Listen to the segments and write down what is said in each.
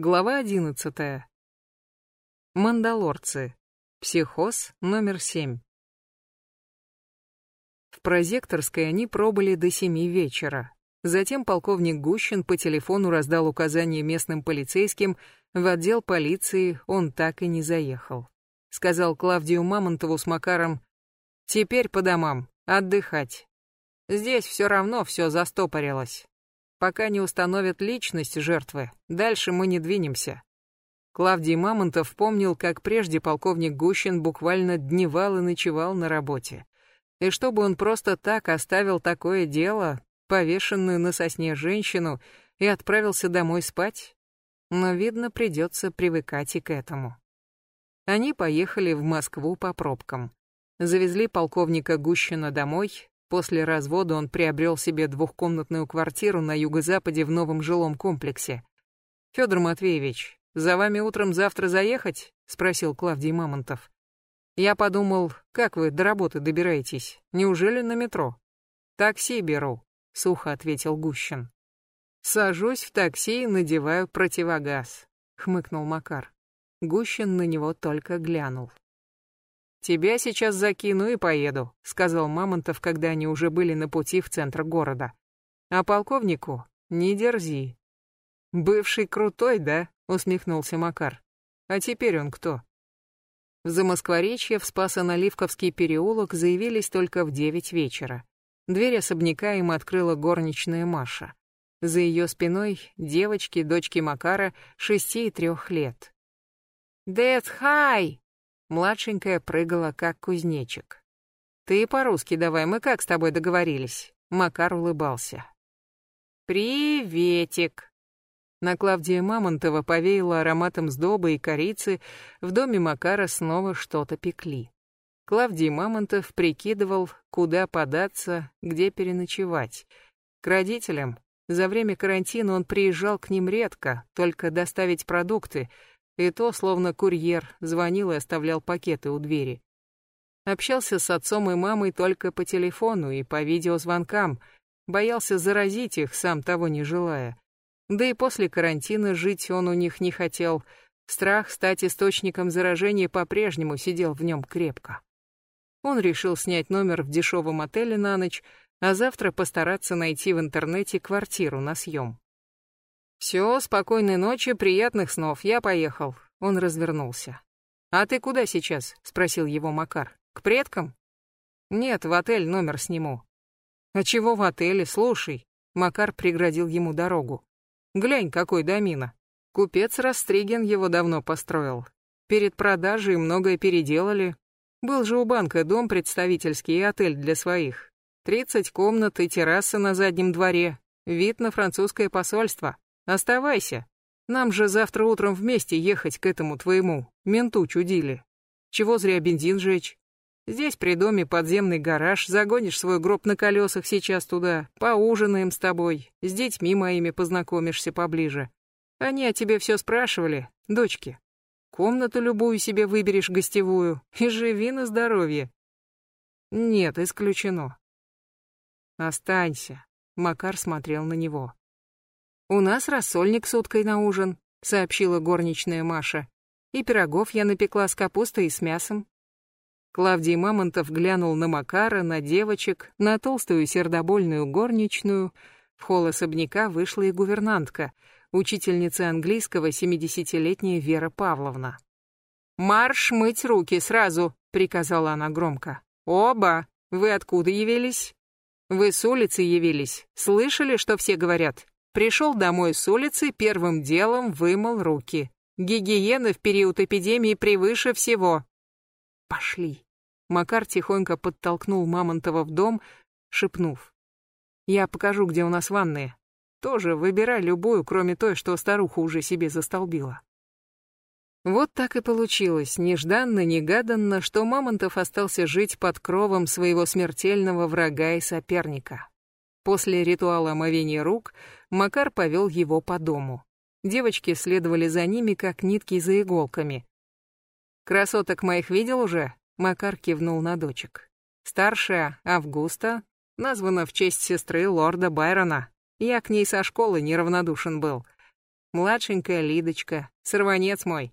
Глава одиннадцатая. Мандалорцы. Психоз номер семь. В прозекторской они пробыли до семи вечера. Затем полковник Гущин по телефону раздал указание местным полицейским, в отдел полиции он так и не заехал. Сказал Клавдию Мамонтову с Макаром, «Теперь по домам, отдыхать. Здесь все равно все застопорилось. Пока не установят личность жертвы, дальше мы не двинемся. Клавдий Мамонтов помнил, как прежде полковник Гущин буквально дневал и ночевал на работе. И чтобы он просто так оставил такое дело, повешенную на сосне женщину, и отправился домой спать? Но, видно, придется привыкать и к этому. Они поехали в Москву по пробкам. Завезли полковника Гущина домой, После развода он приобрел себе двухкомнатную квартиру на юго-западе в новом жилом комплексе. Федор Матвеевич, за вами утром завтра заехать? спросил Клавдий Мамонтов. Я подумал, как вы до работы добираетесь? Неужели на метро? Такси беру, сухо ответил Гущин. Сажусь в такси и надеваю противогаз, хмыкнул Макар. Гущин на него только глянул. «Тебя сейчас закину и поеду», — сказал Мамонтов, когда они уже были на пути в центр города. «А полковнику не дерзи». «Бывший крутой, да?» — усмехнулся Макар. «А теперь он кто?» В Замоскворечье в Спасо-Наливковский переулок заявились только в девять вечера. Дверь особняка им открыла горничная Маша. За ее спиной девочки, дочки Макара, шести и трех лет. «Дэт хай!» Младшенькая прыгала, как кузнечик. «Ты по-русски давай, мы как с тобой договорились?» Макар улыбался. «Приветик!» На Клавдия Мамонтова повеяло ароматом сдобы и корицы, в доме Макара снова что-то пекли. Клавдий Мамонтов прикидывал, куда податься, где переночевать. К родителям. За время карантина он приезжал к ним редко, только доставить продукты, и то, словно курьер, звонил и оставлял пакеты у двери. Общался с отцом и мамой только по телефону и по видеозвонкам, боялся заразить их, сам того не желая. Да и после карантина жить он у них не хотел. Страх стать источником заражения по-прежнему сидел в нем крепко. Он решил снять номер в дешевом отеле на ночь, а завтра постараться найти в интернете квартиру на съем. «Все, спокойной ночи, приятных снов, я поехал». Он развернулся. «А ты куда сейчас?» — спросил его Макар. «К предкам?» «Нет, в отель номер сниму». «А чего в отеле? Слушай». Макар преградил ему дорогу. «Глянь, какой домина. Купец Растриген его давно построил. Перед продажей многое переделали. Был же у банка дом представительский и отель для своих. Тридцать комнат и терраса на заднем дворе. Вид на французское посольство. Оставайся. Нам же завтра утром вместе ехать к этому твоему менту чудили. Чего зря бензин жечь? Здесь при доме подземный гараж, загонишь свой гроб на колесах сейчас туда, поужинаем с тобой, с детьми моими познакомишься поближе. Они о тебе все спрашивали, дочки. Комнату любую себе выберешь гостевую и живи на здоровье. Нет, исключено. Останься. Макар смотрел на него. «У нас рассольник с уткой на ужин», — сообщила горничная Маша. «И пирогов я напекла с капустой и с мясом». Клавдий Мамонтов глянул на Макара, на девочек, на толстую сердобольную горничную. В холл особняка вышла и гувернантка, учительница английского семидесятилетняя Вера Павловна. «Марш мыть руки сразу!» — приказала она громко. «Оба! Вы откуда явились?» «Вы с улицы явились. Слышали, что все говорят? Пришел домой с улицы, первым делом вымыл руки. Гигиена в период эпидемии превыше всего. Пошли. Макар тихонько подтолкнул Мамонтова в дом, шепнув. Я покажу, где у нас ванные. Тоже выбирай любую, кроме той, что старуха уже себе застолбила. Вот так и получилось, нежданно-негаданно, что Мамонтов остался жить под кровом своего смертельного врага и соперника. После ритуала омовения рук Макар повел его по дому. Девочки следовали за ними, как нитки за иголками. «Красоток моих видел уже?» Макар кивнул на дочек. «Старшая, Августа, названа в честь сестры лорда Байрона. Я к ней со школы неравнодушен был. Младшенькая Лидочка, сорванец мой.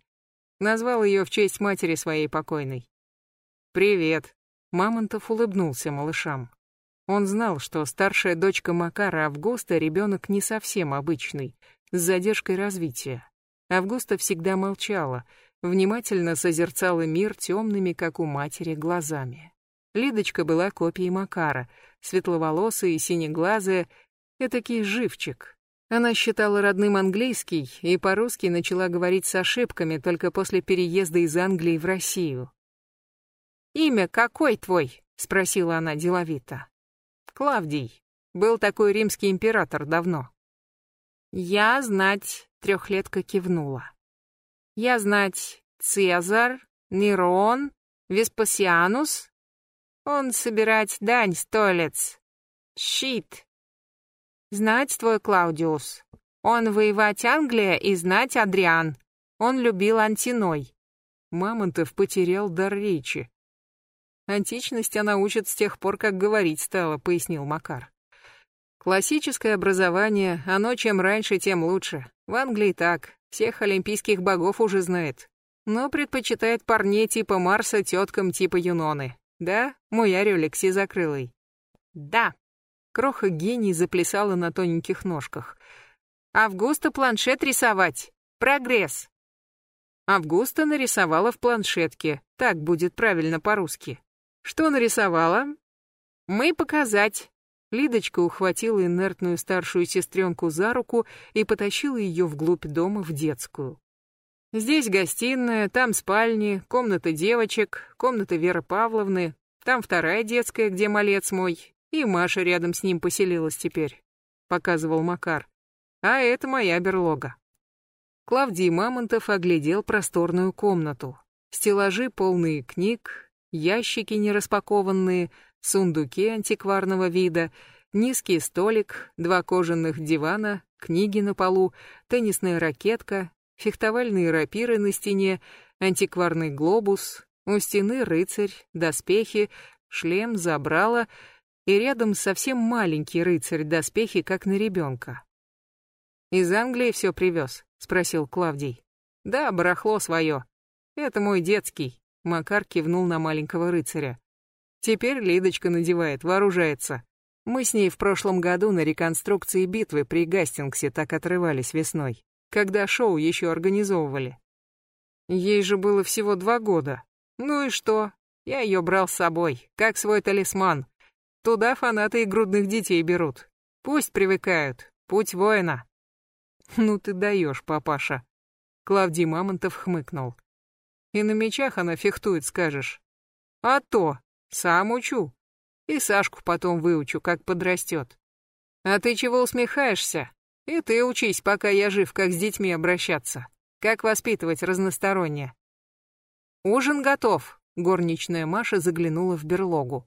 Назвал ее в честь матери своей покойной. «Привет», — Мамонтов улыбнулся малышам. Он знал, что старшая дочка Макара Августа ребенок не совсем обычный, с задержкой развития. Августа всегда молчала, внимательно созерцала мир темными, как у матери, глазами. Лидочка была копией Макара, светловолосая и синеглазая, этакий живчик. Она считала родным английский и по-русски начала говорить с ошибками только после переезда из Англии в Россию. «Имя какой твой?» — спросила она деловито. «Клавдий. Был такой римский император давно». «Я знать», — трехлетка кивнула. «Я знать Цезарь, Нерон, Веспасианус. Он собирать дань столец. Щит. Знать твой Клаудиус. Он воевать Англия и знать Адриан. Он любил Антиной. Мамонтов потерял дар речи. Античность она учит с тех пор, как говорить стала, пояснил Макар. Классическое образование, оно чем раньше, тем лучше. В Англии так, всех олимпийских богов уже знает. Но предпочитает парней типа Марса теткам типа Юноны. Да, мой орелик сизокрылый? Да. Кроха гений заплясала на тоненьких ножках. Августа планшет рисовать. Прогресс. Августа нарисовала в планшетке. Так будет правильно по-русски. Что нарисовала? Мы показать. Лидочка ухватила инертную старшую сестренку за руку и потащила ее вглубь дома в детскую. Здесь гостиная, там спальни, комната девочек, комната Веры Павловны, там вторая детская, где малец мой, и Маша рядом с ним поселилась теперь, показывал Макар. А это моя берлога. Клавдий Мамонтов оглядел просторную комнату. Стеллажи полные книг, ящики нераспакованные, сундуки антикварного вида, низкий столик, два кожаных дивана, книги на полу, теннисная ракетка, фехтовальные рапиры на стене, антикварный глобус, у стены рыцарь, доспехи, шлем, забрала, и рядом совсем маленький рыцарь, доспехи, как на ребенка. «Из Англии все привез?» — спросил Клавдий. «Да, барахло свое. Это мой детский. Макар кивнул на маленького рыцаря. Теперь Лидочка надевает, вооружается. Мы с ней в прошлом году на реконструкции битвы при Гастингсе так отрывались весной, когда шоу еще организовывали. Ей же было всего два года. Ну и что? Я ее брал с собой, как свой талисман. Туда фанаты и грудных детей берут. Пусть привыкают. Путь воина. Ну ты даешь, папаша. Клавдий Мамонтов хмыкнул. И на мечах она фехтует, скажешь. А то, сам учу. И Сашку потом выучу, как подрастет. А ты чего усмехаешься? И ты учись, пока я жив, как с детьми обращаться. Как воспитывать разносторонне. Ужин готов. Горничная Маша заглянула в берлогу.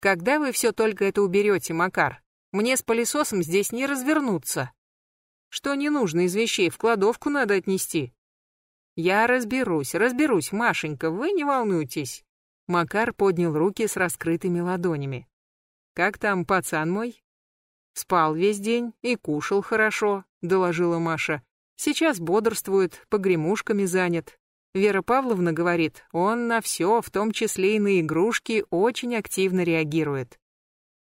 Когда вы все только это уберете, Макар? Мне с пылесосом здесь не развернуться. Что не нужно из вещей в кладовку надо отнести. Я разберусь, разберусь, Машенька, вы не волнуйтесь. Макар поднял руки с раскрытыми ладонями. Как там пацан мой? Спал весь день и кушал хорошо, доложила Маша. Сейчас бодрствует, погремушками занят. Вера Павловна говорит, он на все, в том числе и на игрушки, очень активно реагирует.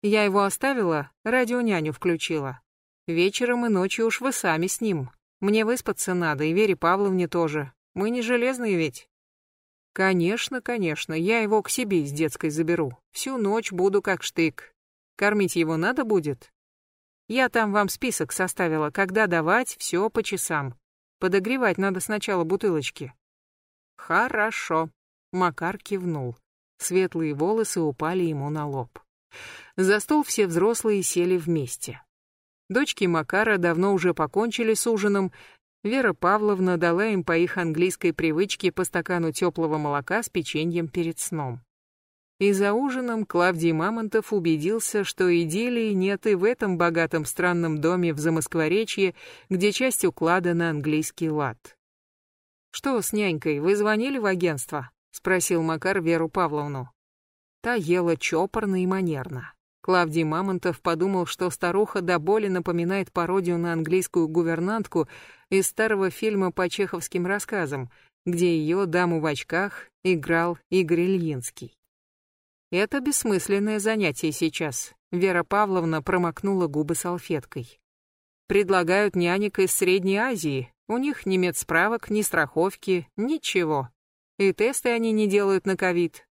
Я его оставила, радионяню включила. Вечером и ночью уж вы сами с ним. Мне выспаться надо, и Вере Павловне тоже. Мы не железные ведь. Конечно, конечно, я его к себе из детской заберу. Всю ночь буду как штык. Кормить его надо будет? Я там вам список составила, когда давать, все по часам. Подогревать надо сначала бутылочки. Хорошо. Макар кивнул. Светлые волосы упали ему на лоб. За стол все взрослые сели вместе. Дочки Макара давно уже покончили с ужином, Вера Павловна дала им по их английской привычке по стакану теплого молока с печеньем перед сном. И за ужином Клавдий Мамонтов убедился, что идиллии нет и в этом богатом странном доме в Замоскворечье, где часть уклада на английский лад. «Что с нянькой, вы звонили в агентство?» — спросил Макар Веру Павловну. Та ела чопорно и манерно. Клавдий Мамонтов подумал, что старуха до боли напоминает пародию на английскую гувернантку, из старого фильма по чеховским рассказам, где ее, даму в очках, играл Игорь Ильинский. Это бессмысленное занятие сейчас. Вера Павловна промокнула губы салфеткой. Предлагают нянек из Средней Азии. У них ни медсправок, ни страховки, ничего. И тесты они не делают на ковид.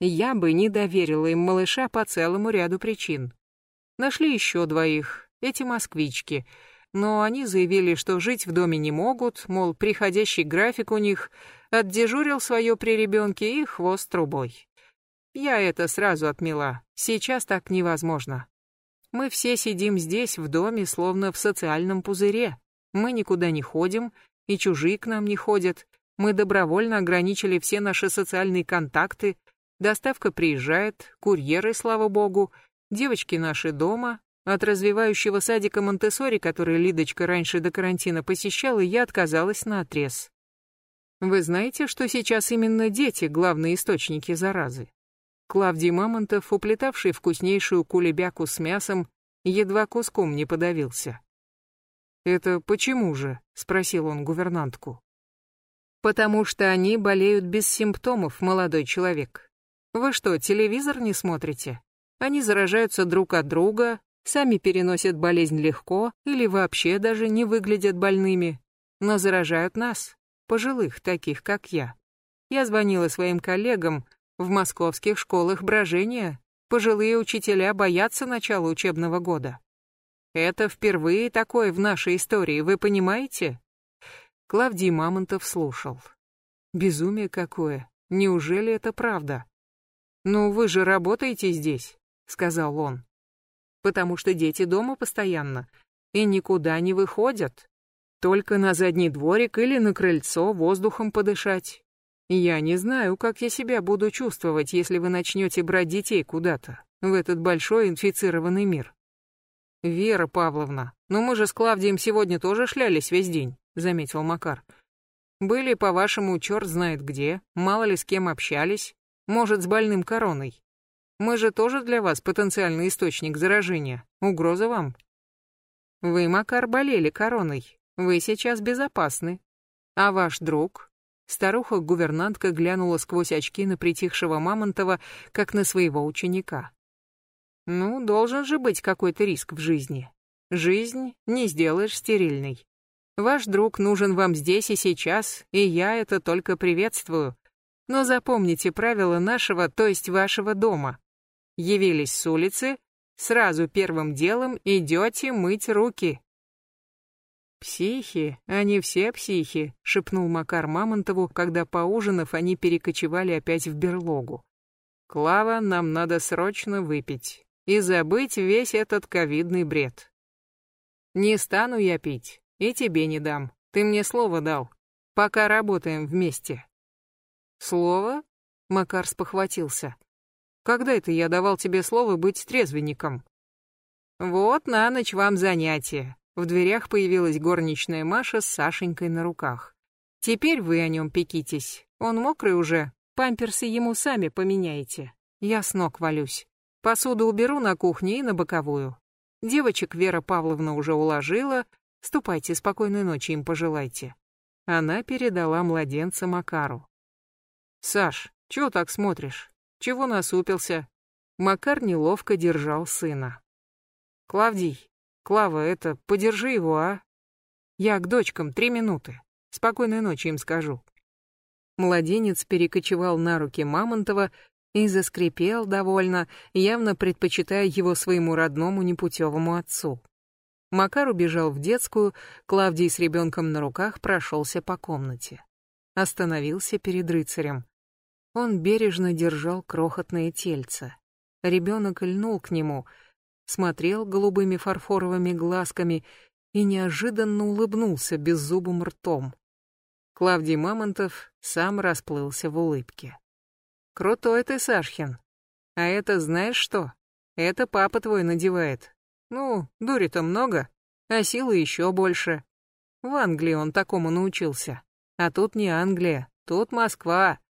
Я бы не доверила им малыша по целому ряду причин. Нашли еще двоих, эти москвички. Но они заявили, что жить в доме не могут, мол, приходящий график у них отдежурил свое при ребенке и хвост трубой. Я это сразу отмела. Сейчас так невозможно. Мы все сидим здесь, в доме, словно в социальном пузыре. Мы никуда не ходим, и чужие к нам не ходят. Мы добровольно ограничили все наши социальные контакты. Доставка приезжает, курьеры, слава богу, девочки наши дома. От развивающего садика монте который Лидочка раньше до карантина посещала, я отказалась на отрез. Вы знаете, что сейчас именно дети — главные источники заразы? Клавдий Мамонтов, уплетавший вкуснейшую кулебяку с мясом, едва куском не подавился. «Это почему же?» — спросил он гувернантку. «Потому что они болеют без симптомов, молодой человек. Вы что, телевизор не смотрите? Они заражаются друг от друга, сами переносят болезнь легко или вообще даже не выглядят больными, но заражают нас, пожилых, таких как я. Я звонила своим коллегам, в московских школах брожения пожилые учителя боятся начала учебного года. Это впервые такое в нашей истории, вы понимаете? Клавдий Мамонтов слушал. Безумие какое. Неужели это правда? Ну, вы же работаете здесь, сказал он. Потому что дети дома постоянно и никуда не выходят. Только на задний дворик или на крыльцо воздухом подышать. Я не знаю, как я себя буду чувствовать, если вы начнете брать детей куда-то, в этот большой инфицированный мир. Вера Павловна, ну мы же с Клавдием сегодня тоже шлялись весь день, заметил Макар. Были, по-вашему, черт знает где, мало ли с кем общались, может, с больным короной. Мы же тоже для вас потенциальный источник заражения. Угроза вам. Вы, Макар, болели короной. Вы сейчас безопасны. А ваш друг? Старуха-гувернантка глянула сквозь очки на притихшего Мамонтова, как на своего ученика. «Ну, должен же быть какой-то риск в жизни. Жизнь не сделаешь стерильной. Ваш друг нужен вам здесь и сейчас, и я это только приветствую. Но запомните правила нашего, то есть вашего дома. Явились с улицы, сразу первым делом идете мыть руки. «Психи, они все психи», — шепнул Макар Мамонтову, когда, поужинав, они перекочевали опять в берлогу. «Клава, нам надо срочно выпить и забыть весь этот ковидный бред. Не стану я пить, и тебе не дам. Ты мне слово дал, пока работаем вместе». «Слово?» — Макар спохватился. «Когда это я давал тебе слово быть трезвенником?» «Вот на ночь вам занятие. В дверях появилась горничная Маша с Сашенькой на руках. «Теперь вы о нем пекитесь. Он мокрый уже. Памперсы ему сами поменяете. Я с ног валюсь. Посуду уберу на кухне и на боковую. Девочек Вера Павловна уже уложила. Ступайте, спокойной ночи им пожелайте». Она передала младенца Макару. «Саш, чего так смотришь? Чего насупился?» Макар неловко держал сына. «Клавдий, Клава, это, подержи его, а? Я к дочкам, три минуты. Спокойной ночи им скажу. Младенец перекочевал на руки Мамонтова и заскрипел довольно, явно предпочитая его своему родному непутевому отцу. Макар убежал в детскую, Клавдий с ребенком на руках прошелся по комнате. Остановился перед рыцарем. Он бережно держал крохотное тельце. Ребенок льнул к нему — смотрел голубыми фарфоровыми глазками и неожиданно улыбнулся беззубым ртом. Клавдий Мамонтов сам расплылся в улыбке. «Крутой ты, Сашхин. А это знаешь что? Это папа твой надевает. Ну, дури-то много, а силы еще больше. В Англии он такому научился. А тут не Англия, тут Москва.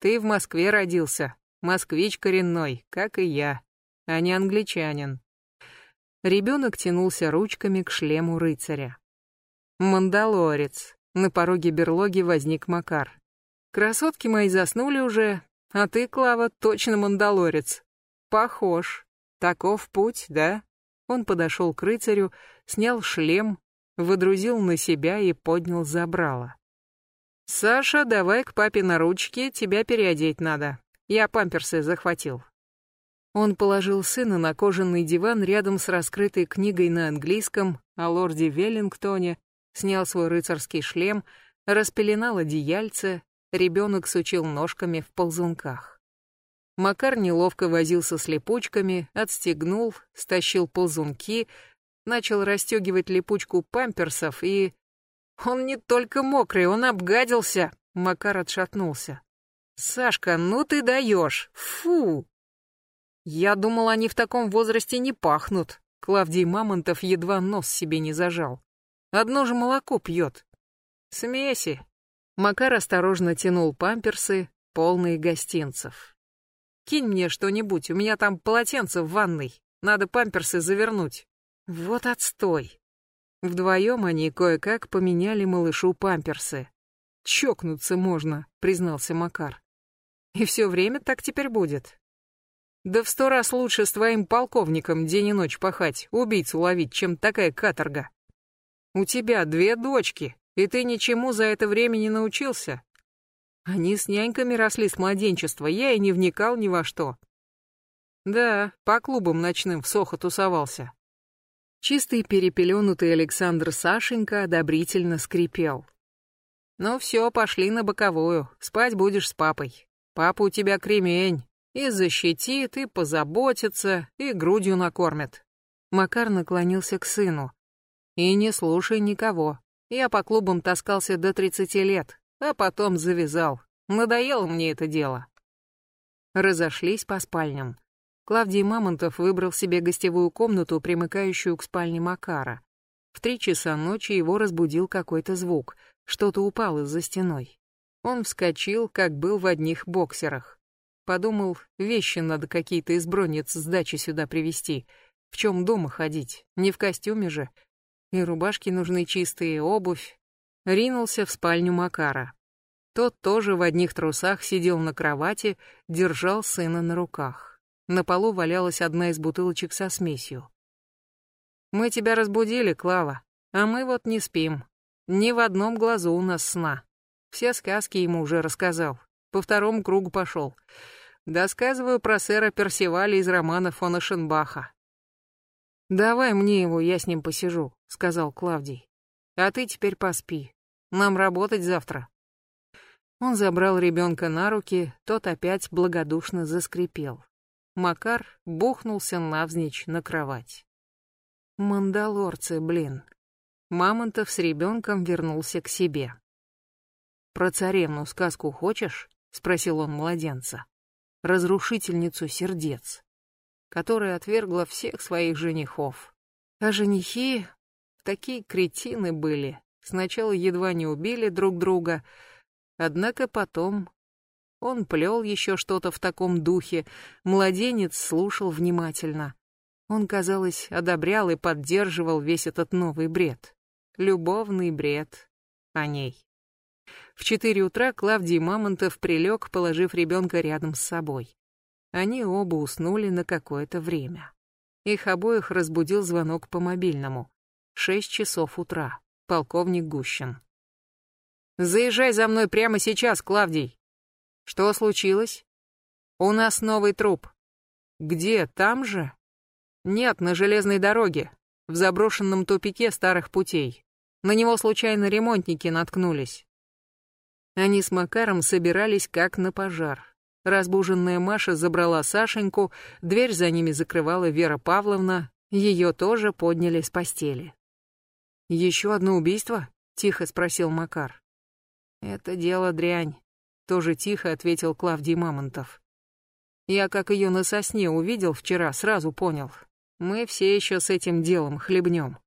Ты в Москве родился, москвич коренной, как и я, а не англичанин. Ребенок тянулся ручками к шлему рыцаря. Мандалорец. На пороге берлоги возник Макар. Красотки мои заснули уже, а ты, Клава, точно мандалорец. Похож. Таков путь, да? Он подошел к рыцарю, снял шлем, выдрузил на себя и поднял забрало. «Саша, давай к папе на ручки, тебя переодеть надо. Я памперсы захватил». Он положил сына на кожаный диван рядом с раскрытой книгой на английском о лорде Веллингтоне, снял свой рыцарский шлем, распеленал одеяльце, ребенок сучил ножками в ползунках. Макар неловко возился с липучками, отстегнул, стащил ползунки, начал расстегивать липучку памперсов и... Он не только мокрый, он обгадился. Макар отшатнулся. Сашка, ну ты даешь. Фу. Я думал, они в таком возрасте не пахнут. Клавдий Мамонтов едва нос себе не зажал. Одно же молоко пьет. Смеси. Макар осторожно тянул памперсы, полные гостинцев. Кинь мне что-нибудь, у меня там полотенце в ванной. Надо памперсы завернуть. Вот отстой. Вдвоем они кое-как поменяли малышу памперсы. «Чокнуться можно», — признался Макар. «И все время так теперь будет». «Да в сто раз лучше с твоим полковником день и ночь пахать, убийцу ловить, чем такая каторга. У тебя две дочки, и ты ничему за это время не научился. Они с няньками росли с младенчества, я и не вникал ни во что. Да, по клубам ночным в Сохо тусовался. Чистый перепеленутый Александр Сашенька одобрительно скрипел. «Ну все, пошли на боковую, спать будешь с папой. Папа у тебя кремень, и защитит, и позаботится, и грудью накормит». Макар наклонился к сыну. «И не слушай никого. Я по клубам таскался до тридцати лет, а потом завязал. Надоело мне это дело». Разошлись по спальням. Клавдий Мамонтов выбрал себе гостевую комнату, примыкающую к спальне Макара. В три часа ночи его разбудил какой-то звук, что-то упало за стеной. Он вскочил, как был в одних боксерах. Подумал, вещи надо какие-то из бронниц с дачи сюда привезти. В чем дома ходить, не в костюме же. И рубашки нужны чистые, обувь. Ринулся в спальню Макара. Тот тоже в одних трусах сидел на кровати, держал сына на руках. На полу валялась одна из бутылочек со смесью. «Мы тебя разбудили, Клава, а мы вот не спим. Ни в одном глазу у нас сна. Все сказки ему уже рассказал. По второму кругу пошел. Досказываю про сэра Персиваля из романа фона Шенбаха. «Давай мне его, я с ним посижу», — сказал Клавдий. «А ты теперь поспи. Нам работать завтра». Он забрал ребенка на руки, тот опять благодушно заскрипел. Макар бухнулся навзничь на кровать. Мандалорцы, блин. Мамонтов с ребенком вернулся к себе. «Про царевну сказку хочешь?» — спросил он младенца. «Разрушительницу сердец, которая отвергла всех своих женихов. А женихи такие кретины были. Сначала едва не убили друг друга, однако потом он плел еще что-то в таком духе, младенец слушал внимательно. Он, казалось, одобрял и поддерживал весь этот новый бред. Любовный бред о ней. В четыре утра Клавдий Мамонтов прилег, положив ребенка рядом с собой. Они оба уснули на какое-то время. Их обоих разбудил звонок по мобильному. Шесть часов утра. Полковник Гущин. «Заезжай за мной прямо сейчас, Клавдий!» Что случилось? У нас новый труп. Где, там же? Нет, на железной дороге, в заброшенном тупике старых путей. На него случайно ремонтники наткнулись. Они с Макаром собирались как на пожар. Разбуженная Маша забрала Сашеньку, дверь за ними закрывала Вера Павловна, ее тоже подняли с постели. «Еще одно убийство?» — тихо спросил Макар. «Это дело дрянь тоже тихо ответил Клавдий Мамонтов. Я, как ее на сосне увидел вчера, сразу понял. Мы все еще с этим делом хлебнем.